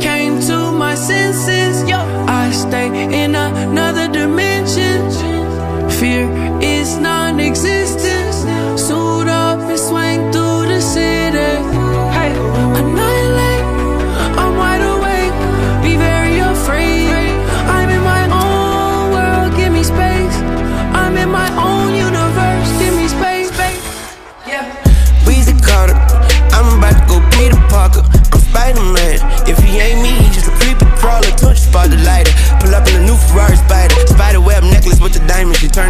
came to my senses. Yo, I stay in another dimension. Fear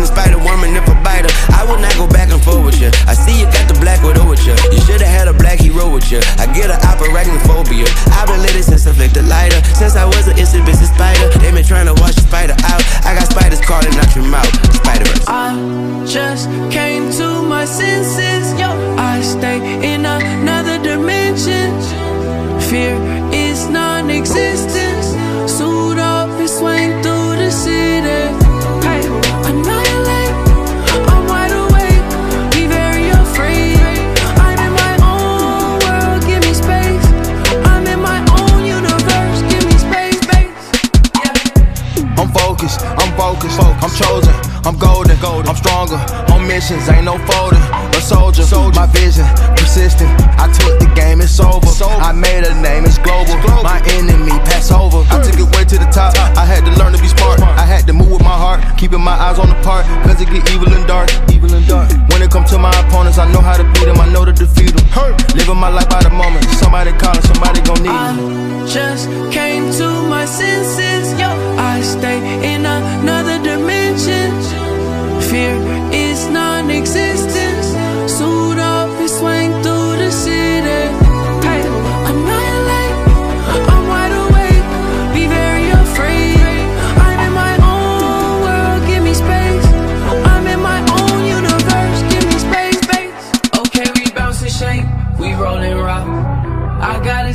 the Spider Woman if I bite her. I will not go back and forth with you. I see you got the black widow with you. You should've had a black hero with you. I get an arachnophobia. I've been lit since I flicked the lighter. Since I was an instant business spider. They been trying to wash the spider out. I got spiders crawling out your mouth. Spider Verse. I just came to my senses. Yo. I stay in another I'm chosen, I'm golden, golden. I'm stronger, on missions, ain't no folding, a soldier, my vision, persistent, I took the game, it's over, I made a name, it's global, global my enemy, pass over, I took it way to the top, I had to learn to be smart, I had to move with my heart, keeping my eyes on the part, cause it get evil and dark, evil and dark, when it comes to my opponents, I know how to beat them, I know to defeat them, living my life by the moment, somebody calling, somebody gon' need me. I just came to my senses. Yo. I stay in another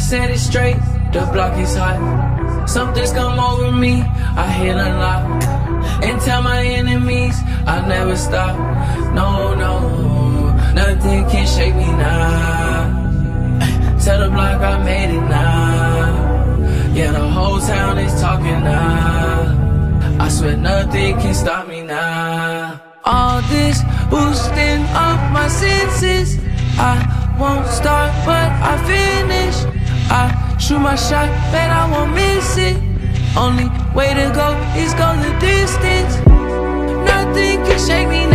Set it straight. The block is hot. Something's come over me. I hit a lot. And tell my enemies I never stop. No, no, nothing can shake me now. Tell the block I made it now. Yeah, the whole town is talking now. I swear nothing can stop me now. All this boosting up my senses. I won't start, but I finish. I shoot my shot, bet I won't miss it. Only way to go is go the distance. Nothing can shake me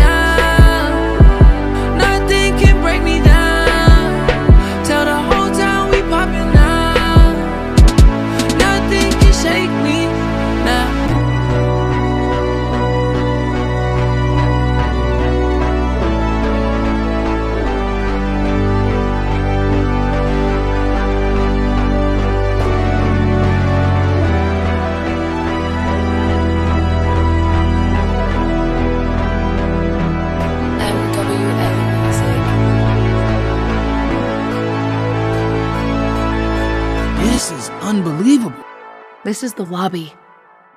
This is the lobby.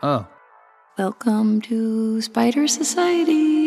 Oh. Welcome to Spider Society.